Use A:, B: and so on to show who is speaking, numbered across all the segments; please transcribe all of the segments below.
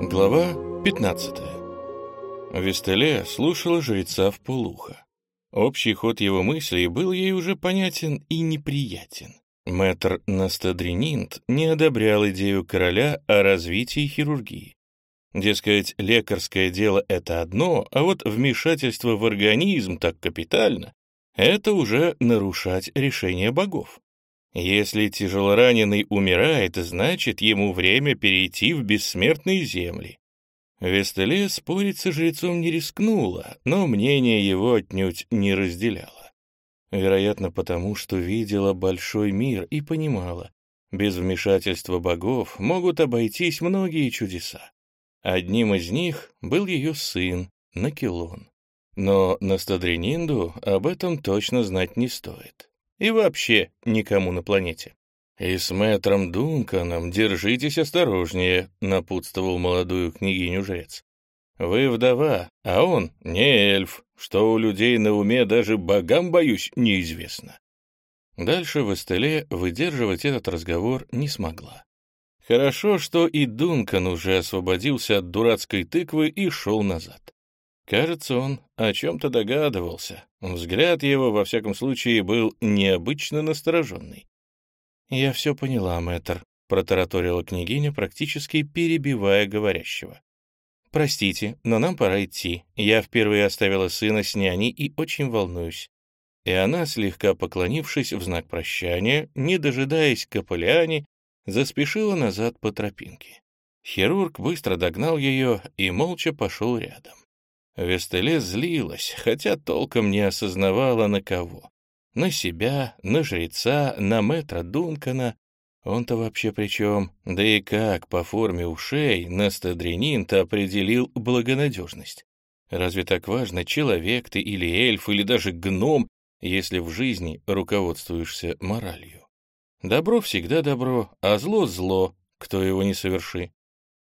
A: Глава 15 Вестеле слушала жреца в полухо. Общий ход его мыслей был ей уже понятен и неприятен. Мэтр Настадрининт не одобрял идею короля о развитии хирургии. Дескать, лекарское дело — это одно, а вот вмешательство в организм так капитально — это уже нарушать решение богов. Если тяжелораненый умирает, значит, ему время перейти в бессмертные земли. Вестеле спорить со жрецом не рискнула, но мнение его отнюдь не разделяла. Вероятно, потому что видела большой мир и понимала, без вмешательства богов могут обойтись многие чудеса. Одним из них был ее сын Накелон. Но Настадрининду об этом точно знать не стоит. И вообще никому на планете. «И с мэтром Дунканом держитесь осторожнее», — напутствовал молодую княгиню жрец. «Вы вдова, а он не эльф, что у людей на уме даже богам, боюсь, неизвестно». Дальше в Эстеле выдерживать этот разговор не смогла. Хорошо, что и Дункан уже освободился от дурацкой тыквы и шел назад. Кажется, он о чем-то догадывался. Взгляд его, во всяком случае, был необычно настороженный. «Я все поняла, мэтр», — протараторила княгиня, практически перебивая говорящего. «Простите, но нам пора идти. Я впервые оставила сына с няней и очень волнуюсь». И она, слегка поклонившись в знак прощания, не дожидаясь Каполиани, заспешила назад по тропинке. Хирург быстро догнал ее и молча пошел рядом. Вестеле злилась, хотя толком не осознавала на кого. На себя, на жреца, на мэтра Дункана. Он-то вообще при чем? Да и как по форме ушей Настадринин-то определил благонадежность? Разве так важно, человек ты или эльф, или даже гном, если в жизни руководствуешься моралью? Добро всегда добро, а зло — зло, кто его не соверши.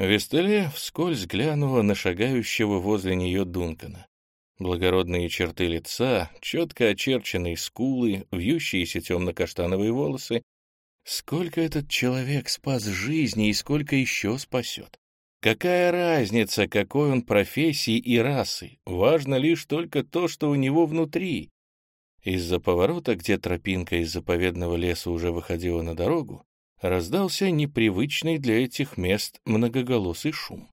A: Вестеле вскользь глянула на шагающего возле нее Дункана. Благородные черты лица, четко очерченные скулы, вьющиеся темно-каштановые волосы. Сколько этот человек спас жизни и сколько еще спасет? Какая разница, какой он профессии и расы? Важно лишь только то, что у него внутри. Из-за поворота, где тропинка из заповедного леса уже выходила на дорогу, раздался непривычный для этих мест многоголосый шум.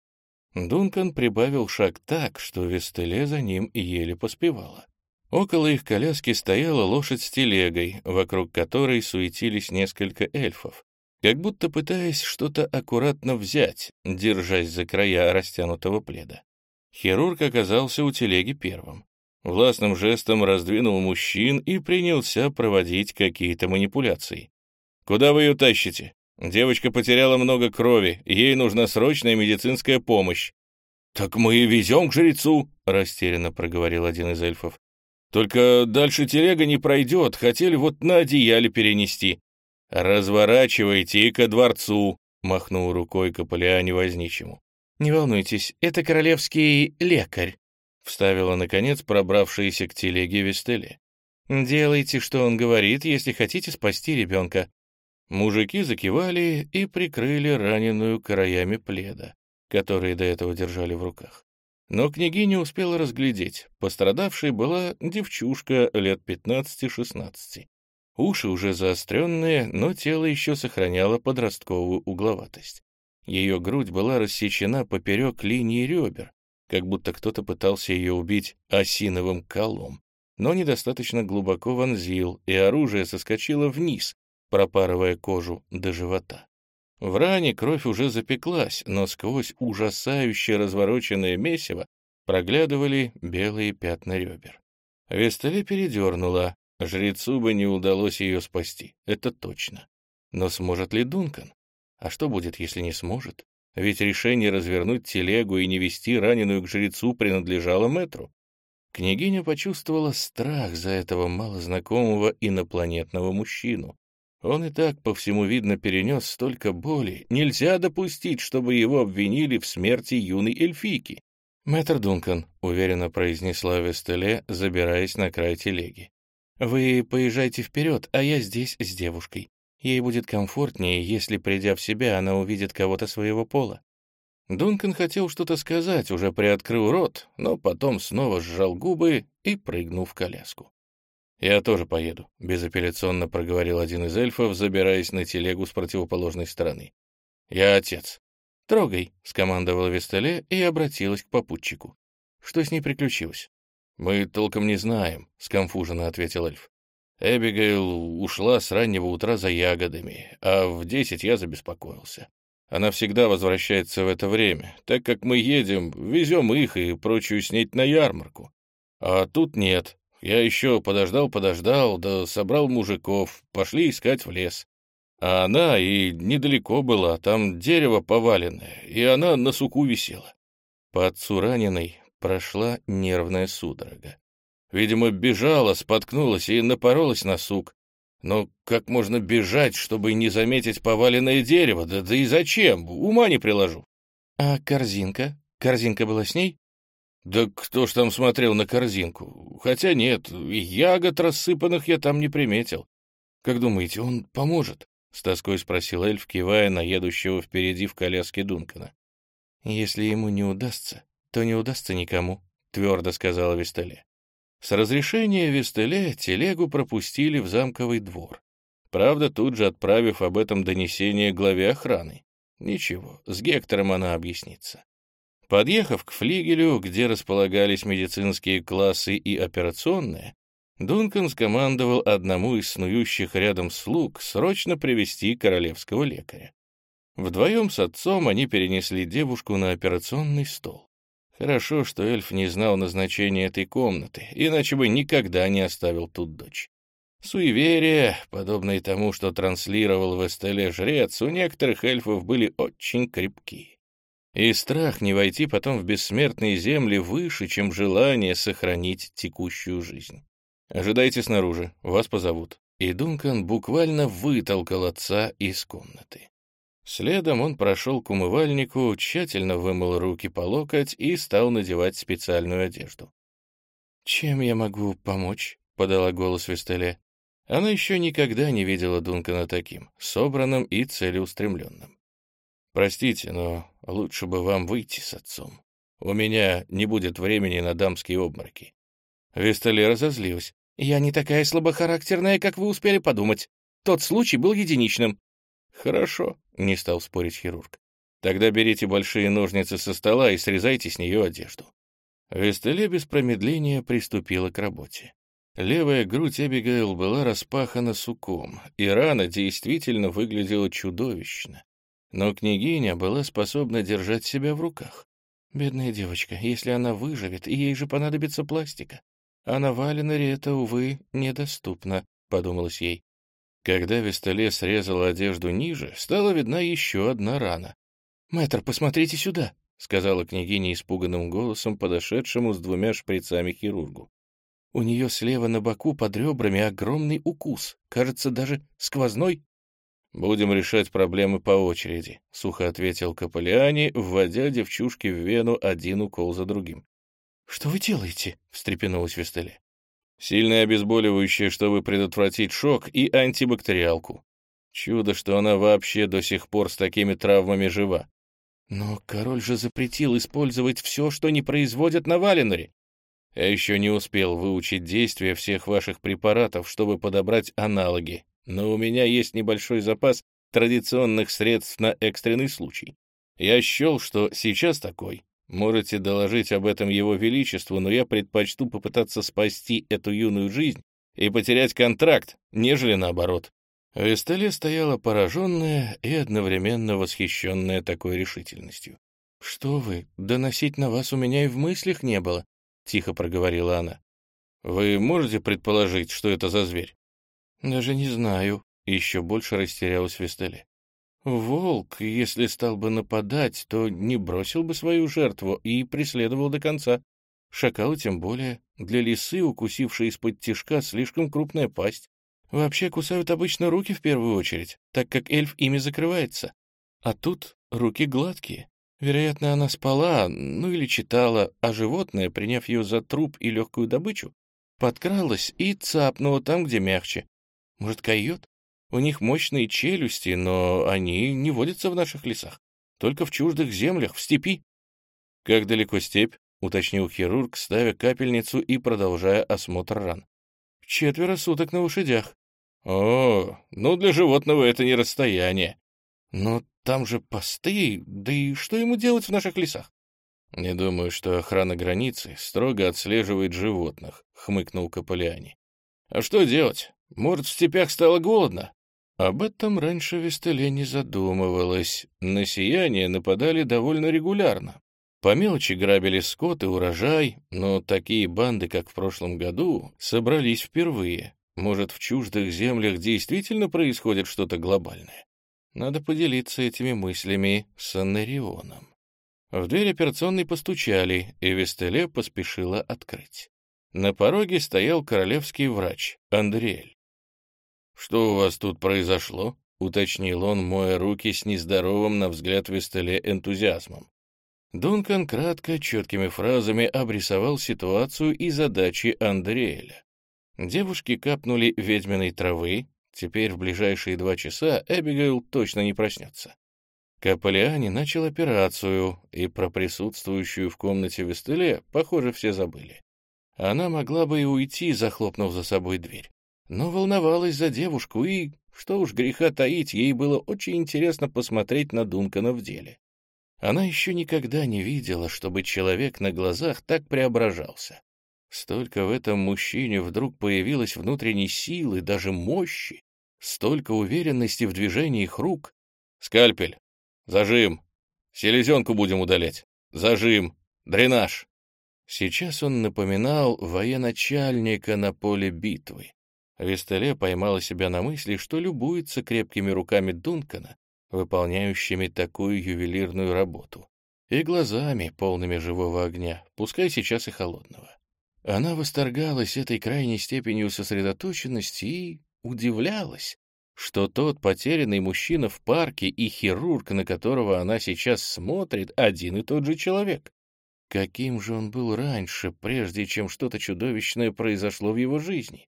A: Дункан прибавил шаг так, что Вестеле за ним еле поспевала. Около их коляски стояла лошадь с телегой, вокруг которой суетились несколько эльфов, как будто пытаясь что-то аккуратно взять, держась за края растянутого пледа. Хирург оказался у телеги первым. Властным жестом раздвинул мужчин и принялся проводить какие-то манипуляции. «Куда вы ее тащите? Девочка потеряла много крови, ей нужна срочная медицинская помощь». «Так мы и везем к жрецу», — растерянно проговорил один из эльфов. «Только дальше телега не пройдет, хотели вот на одеяле перенести». «Разворачивайте и ко дворцу», — махнул рукой Каполиане возничему. «Не волнуйтесь, это королевский лекарь», — вставила, наконец, пробравшаяся к телеге Вестеле. «Делайте, что он говорит, если хотите спасти ребенка. Мужики закивали и прикрыли раненую краями пледа, которые до этого держали в руках. Но княгиня успела разглядеть. Пострадавшей была девчушка лет 15-16. Уши уже заостренные, но тело еще сохраняло подростковую угловатость. Ее грудь была рассечена поперек линии ребер, как будто кто-то пытался ее убить осиновым колом, но недостаточно глубоко вонзил, и оружие соскочило вниз, пропарывая кожу до живота. В ране кровь уже запеклась, но сквозь ужасающе развороченное месиво проглядывали белые пятна ребер. Вестале передернула. Жрецу бы не удалось ее спасти, это точно. Но сможет ли Дункан? А что будет, если не сможет? Ведь решение развернуть телегу и не вести раненую к жрецу принадлежало мэтру. Княгиня почувствовала страх за этого малознакомого инопланетного мужчину. Он и так, по всему видно, перенес столько боли. Нельзя допустить, чтобы его обвинили в смерти юной эльфийки. «Мэтр Дункан», — уверенно произнесла Вестеле, забираясь на край телеги. «Вы поезжайте вперед, а я здесь с девушкой. Ей будет комфортнее, если, придя в себя, она увидит кого-то своего пола». Дункан хотел что-то сказать, уже приоткрыл рот, но потом снова сжал губы и прыгнул в коляску. «Я тоже поеду», — безапелляционно проговорил один из эльфов, забираясь на телегу с противоположной стороны. «Я отец». «Трогай», — скомандовала Вестале и обратилась к попутчику. «Что с ней приключилось?» «Мы толком не знаем», — скомфуженно ответил эльф. Эбигейл ушла с раннего утра за ягодами, а в десять я забеспокоился. Она всегда возвращается в это время, так как мы едем, везем их и прочую снеть на ярмарку. А тут нет. Я еще подождал-подождал, да собрал мужиков, пошли искать в лес. А она и недалеко была, там дерево поваленное, и она на суку висела. По отцу раненой прошла нервная судорога. Видимо, бежала, споткнулась и напоролась на сук. Но как можно бежать, чтобы не заметить поваленное дерево? Да, да и зачем? Ума не приложу. А корзинка? Корзинка была с ней? Да кто ж там смотрел на корзинку? Хотя нет, ягод рассыпанных я там не приметил. Как думаете, он поможет? С тоской спросил эльф, кивая на едущего впереди в коляске Дункана. Если ему не удастся, то не удастся никому, твердо сказала Вестеле. С разрешения Вестеле телегу пропустили в замковый двор. Правда, тут же отправив об этом донесение главе охраны. Ничего, с Гектором она объяснится. Подъехав к флигелю, где располагались медицинские классы и операционные, Дункан скомандовал одному из снующих рядом слуг срочно привести королевского лекаря. Вдвоем с отцом они перенесли девушку на операционный стол. Хорошо, что эльф не знал назначения этой комнаты, иначе бы никогда не оставил тут дочь. Суеверия, подобные тому, что транслировал в Эстеле жрец, у некоторых эльфов были очень крепкие. И страх не войти потом в бессмертные земли выше, чем желание сохранить текущую жизнь. «Ожидайте снаружи, вас позовут». И Дункан буквально вытолкал отца из комнаты. Следом он прошел к умывальнику, тщательно вымыл руки по локоть и стал надевать специальную одежду. «Чем я могу помочь?» — подала голос Вестеле. Она еще никогда не видела Дункана таким, собранным и целеустремленным. «Простите, но лучше бы вам выйти с отцом. У меня не будет времени на дамские обмороки». Вестеле разозлилась. «Я не такая слабохарактерная, как вы успели подумать. Тот случай был единичным. «Хорошо», — не стал спорить хирург. «Тогда берите большие ножницы со стола и срезайте с нее одежду». Вестеле без промедления приступила к работе. Левая грудь Эбигейл была распахана суком, и рана действительно выглядела чудовищно. Но княгиня была способна держать себя в руках. Бедная девочка, если она выживет, ей же понадобится пластика. А на Валенере это, увы, недоступно, — подумалось ей. Когда Вестале срезал одежду ниже, стала видна еще одна рана. «Мэтр, посмотрите сюда!» — сказала княгиня испуганным голосом подошедшему с двумя шприцами хирургу. «У нее слева на боку под ребрами огромный укус, кажется, даже сквозной». «Будем решать проблемы по очереди», — сухо ответил Каполиани, вводя девчушке в вену один укол за другим. «Что вы делаете?» — встрепенулась Вестеле. Сильное обезболивающее, чтобы предотвратить шок, и антибактериалку. Чудо, что она вообще до сих пор с такими травмами жива. Но король же запретил использовать все, что не производят на Валеноре. Я еще не успел выучить действия всех ваших препаратов, чтобы подобрать аналоги, но у меня есть небольшой запас традиционных средств на экстренный случай. Я счел, что сейчас такой, Можете доложить об этом его величеству, но я предпочту попытаться спасти эту юную жизнь и потерять контракт, нежели наоборот». Вестале стояла пораженная и одновременно восхищенная такой решительностью. «Что вы, доносить на вас у меня и в мыслях не было», — тихо проговорила она. «Вы можете предположить, что это за зверь?» «Даже не знаю», — еще больше растерялась Вестале. Волк, если стал бы нападать, то не бросил бы свою жертву и преследовал до конца. Шакалы тем более. Для лисы, укусившей из-под тишка, слишком крупная пасть. Вообще кусают обычно руки в первую очередь, так как эльф ими закрывается. А тут руки гладкие. Вероятно, она спала, ну или читала, а животное, приняв ее за труп и легкую добычу, подкралось и цапнуло там, где мягче. Может, койот? У них мощные челюсти, но они не водятся в наших лесах. Только в чуждых землях, в степи. Как далеко степь? — уточнил хирург, ставя капельницу и продолжая осмотр ран. «Четверо суток на лошадях». «О, ну для животного это не расстояние». «Но там же посты, да и что ему делать в наших лесах?» «Не думаю, что охрана границы строго отслеживает животных», — хмыкнул Каполиани. «А что делать? Может, в степях стало голодно?» Об этом раньше Вестеле не задумывалась. На сияние нападали довольно регулярно. По мелочи грабили скот и урожай, но такие банды, как в прошлом году, собрались впервые. Может, в чуждых землях действительно происходит что-то глобальное? Надо поделиться этими мыслями с Аннерионом. В дверь операционной постучали, и Вестеле поспешила открыть. На пороге стоял королевский врач, Андриэль. «Что у вас тут произошло?» — уточнил он, моя руки с нездоровым, на взгляд Вестеле, энтузиазмом. Дункан кратко, четкими фразами обрисовал ситуацию и задачи Андреэля. Девушки капнули ведьминой травы, теперь в ближайшие два часа Эбигейл точно не проснется. Каполиани начал операцию, и про присутствующую в комнате Вестеле, похоже, все забыли. Она могла бы и уйти, захлопнув за собой дверь. Но волновалась за девушку, и, что уж греха таить, ей было очень интересно посмотреть на Дункана в деле. Она еще никогда не видела, чтобы человек на глазах так преображался. Столько в этом мужчине вдруг появилось внутренней силы, даже мощи, столько уверенности в движениях рук. «Скальпель! Зажим! Селезенку будем удалять! Зажим! Дренаж!» Сейчас он напоминал военачальника на поле битвы. Вестеле поймала себя на мысли, что любуется крепкими руками Дункана, выполняющими такую ювелирную работу, и глазами, полными живого огня, пускай сейчас и холодного. Она восторгалась этой крайней степенью сосредоточенности и удивлялась, что тот потерянный мужчина в парке и хирург, на которого она сейчас смотрит, один и тот же человек. Каким же он был раньше, прежде чем что-то чудовищное произошло в его жизни?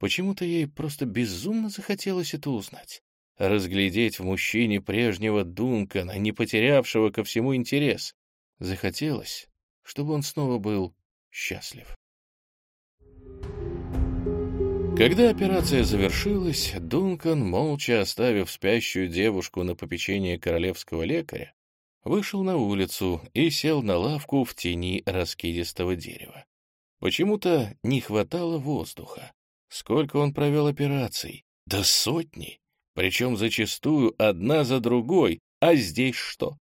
A: Почему-то ей просто безумно захотелось это узнать разглядеть в мужчине прежнего Дункана, не потерявшего ко всему интерес. Захотелось, чтобы он снова был счастлив. Когда операция завершилась, Дункан, молча оставив спящую девушку на попечение королевского лекаря, вышел на улицу и сел на лавку в тени раскидистого дерева. Почему-то не хватало воздуха. Сколько он провел операций? Да сотни! причем зачастую одна за другой, а здесь что?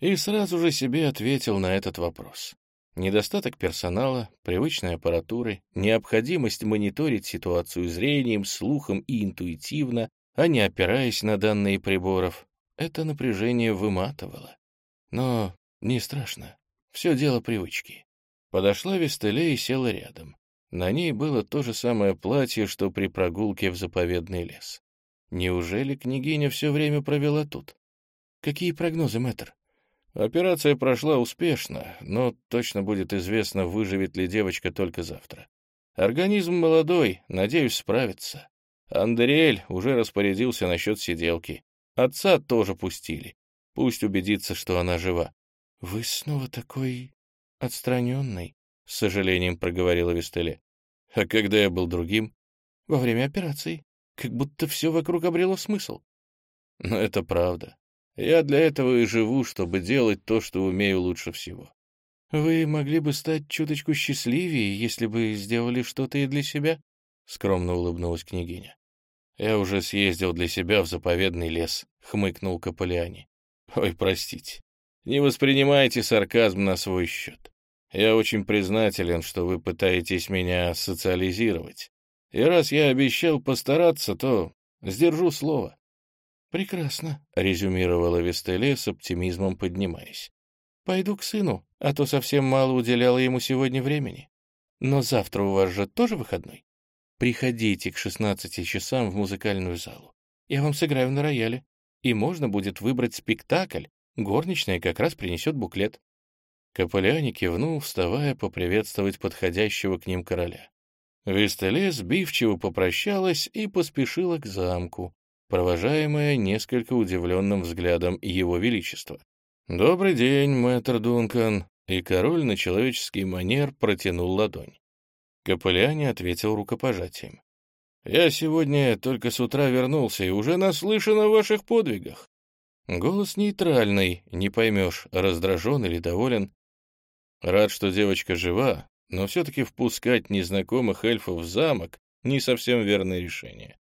A: И сразу же себе ответил на этот вопрос. Недостаток персонала, привычной аппаратуры, необходимость мониторить ситуацию зрением, слухом и интуитивно, а не опираясь на данные приборов, это напряжение выматывало. Но не страшно, все дело привычки. Подошла Вестеле и села рядом. На ней было то же самое платье, что при прогулке в заповедный лес. Неужели княгиня все время провела тут? Какие прогнозы, мэтр? Операция прошла успешно, но точно будет известно, выживет ли девочка только завтра. Организм молодой, надеюсь, справится. Андреэль уже распорядился насчет сиделки. Отца тоже пустили. Пусть убедится, что она жива. — Вы снова такой отстраненный, — с сожалением проговорила Вестеле. — А когда я был другим? — Во время операции как будто все вокруг обрело смысл. Но это правда. Я для этого и живу, чтобы делать то, что умею лучше всего. Вы могли бы стать чуточку счастливее, если бы сделали что-то и для себя? Скромно улыбнулась княгиня. Я уже съездил для себя в заповедный лес, хмыкнул Каполиани. Ой, простите. Не воспринимайте сарказм на свой счет. Я очень признателен, что вы пытаетесь меня социализировать. И раз я обещал постараться, то сдержу слово. «Прекрасно», — резюмировала Вестеле с оптимизмом поднимаясь. «Пойду к сыну, а то совсем мало уделяла ему сегодня времени. Но завтра у вас же тоже выходной. Приходите к шестнадцати часам в музыкальную залу. Я вам сыграю на рояле. И можно будет выбрать спектакль. Горничная как раз принесет буклет». Каполяне кивнул, вставая поприветствовать подходящего к ним короля. Вестеле сбивчиво попрощалась и поспешила к замку, провожаемая несколько удивленным взглядом его величества. «Добрый день, мэтр Дункан», и король на человеческий манер протянул ладонь. Капелляни ответил рукопожатием. «Я сегодня только с утра вернулся и уже наслышан о ваших подвигах». Голос нейтральный, не поймешь, раздражен или доволен. Рад, что девочка жива, но все-таки впускать незнакомых эльфов в замок — не совсем верное решение.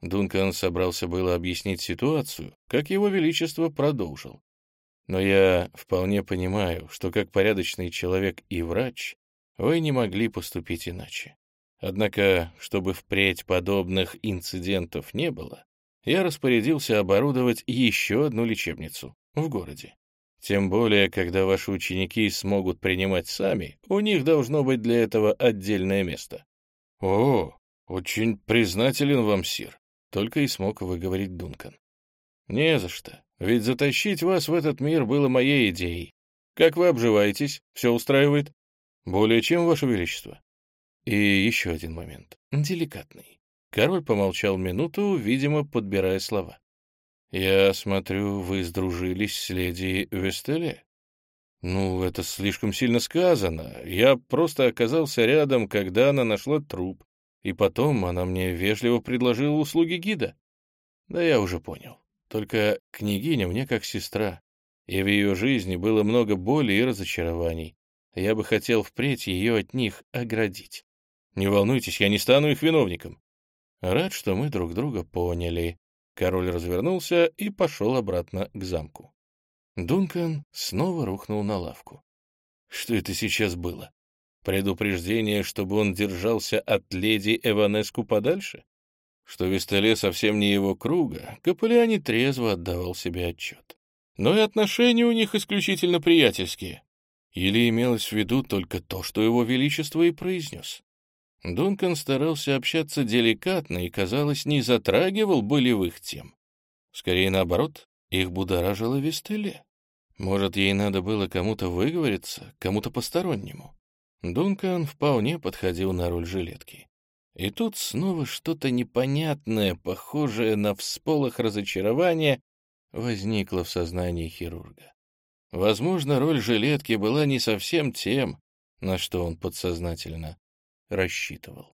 A: Дункан собрался было объяснить ситуацию, как его величество продолжил. Но я вполне понимаю, что как порядочный человек и врач, вы не могли поступить иначе. Однако, чтобы впредь подобных инцидентов не было, я распорядился оборудовать еще одну лечебницу в городе. Тем более, когда ваши ученики смогут принимать сами, у них должно быть для этого отдельное место. О, очень признателен вам, Сир, только и смог выговорить Дункан. Не за что. Ведь затащить вас в этот мир было моей идеей. Как вы обживаетесь? Все устраивает? Более чем, Ваше Величество. И еще один момент. Деликатный. Король помолчал минуту, видимо, подбирая слова. «Я смотрю, вы сдружились с леди Вестеле?» «Ну, это слишком сильно сказано. Я просто оказался рядом, когда она нашла труп, и потом она мне вежливо предложила услуги гида». «Да я уже понял. Только княгиня мне как сестра, и в ее жизни было много боли и разочарований. Я бы хотел впредь ее от них оградить. Не волнуйтесь, я не стану их виновником. Рад, что мы друг друга поняли. Король развернулся и пошел обратно к замку. Дункан снова рухнул на лавку. Что это сейчас было? Предупреждение, чтобы он держался от леди Эванеску подальше? Что Вестеле совсем не его круга, Капелляни трезво отдавал себе отчет. Но и отношения у них исключительно приятельские. Или имелось в виду только то, что его величество и произнес? Дункан старался общаться деликатно и, казалось, не затрагивал болевых тем. Скорее наоборот, их будоражило Вестеле. Может, ей надо было кому-то выговориться, кому-то постороннему. Дункан вполне подходил на роль жилетки. И тут снова что-то непонятное, похожее на всполох разочарования, возникло в сознании хирурга. Возможно, роль жилетки была не совсем тем, на что он подсознательно рассчитывал.